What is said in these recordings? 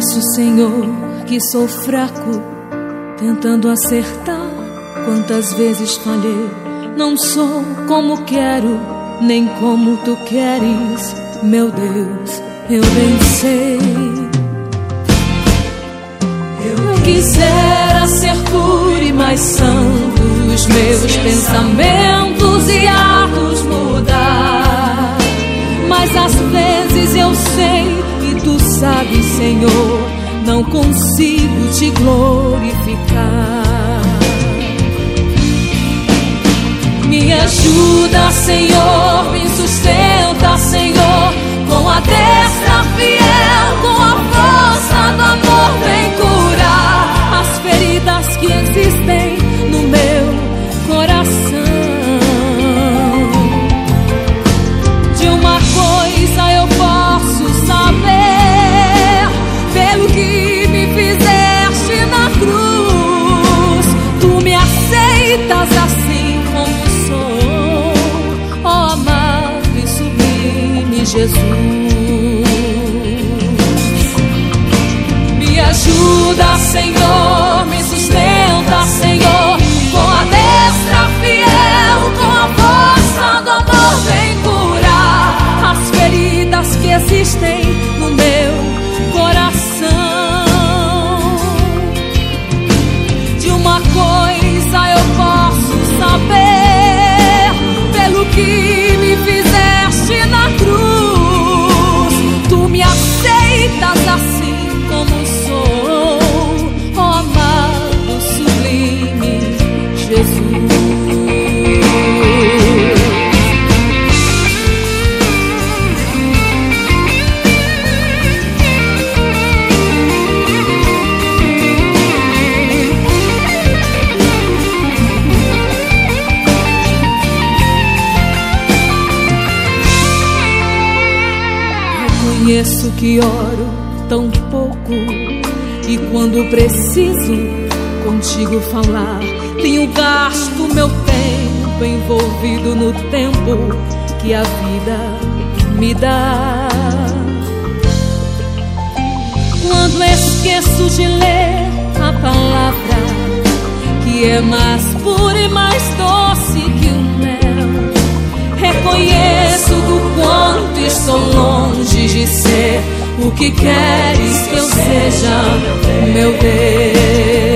Senhor, que sou fraco, tentando acertar. Quantas vezes falhei, não sou como quero, nem como tu queres, meu Deus, eu bem sei. Eu quisera ser puro e mais santo, os meus pensamentos e atos tu sabes, Senhor, não consigo te glorificar. Reconheço que oro tão pouco e quando preciso contigo falar, tenho gasto meu tempo envolvido no tempo que a vida me dá. Quando esqueço de ler a palavra que é mais pura e mais doce que o mel, reconheço do quanto estou longe o que queres que eu seja, meu Deus.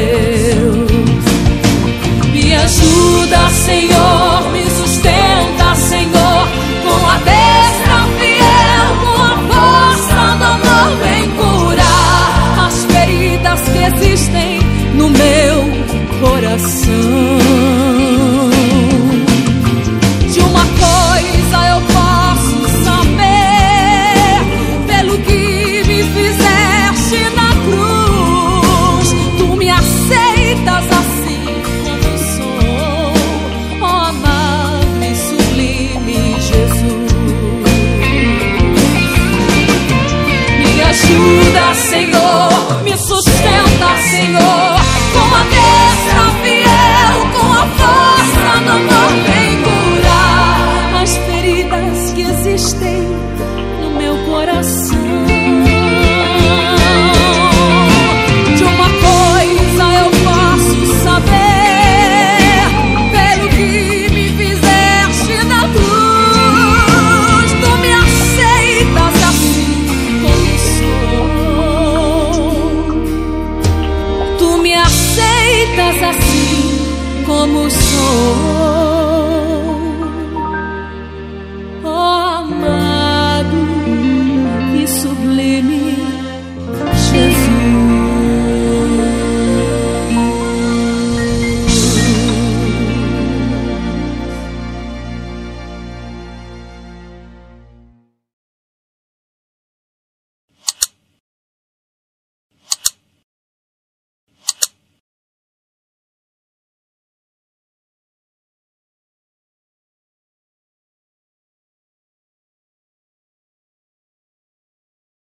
无所。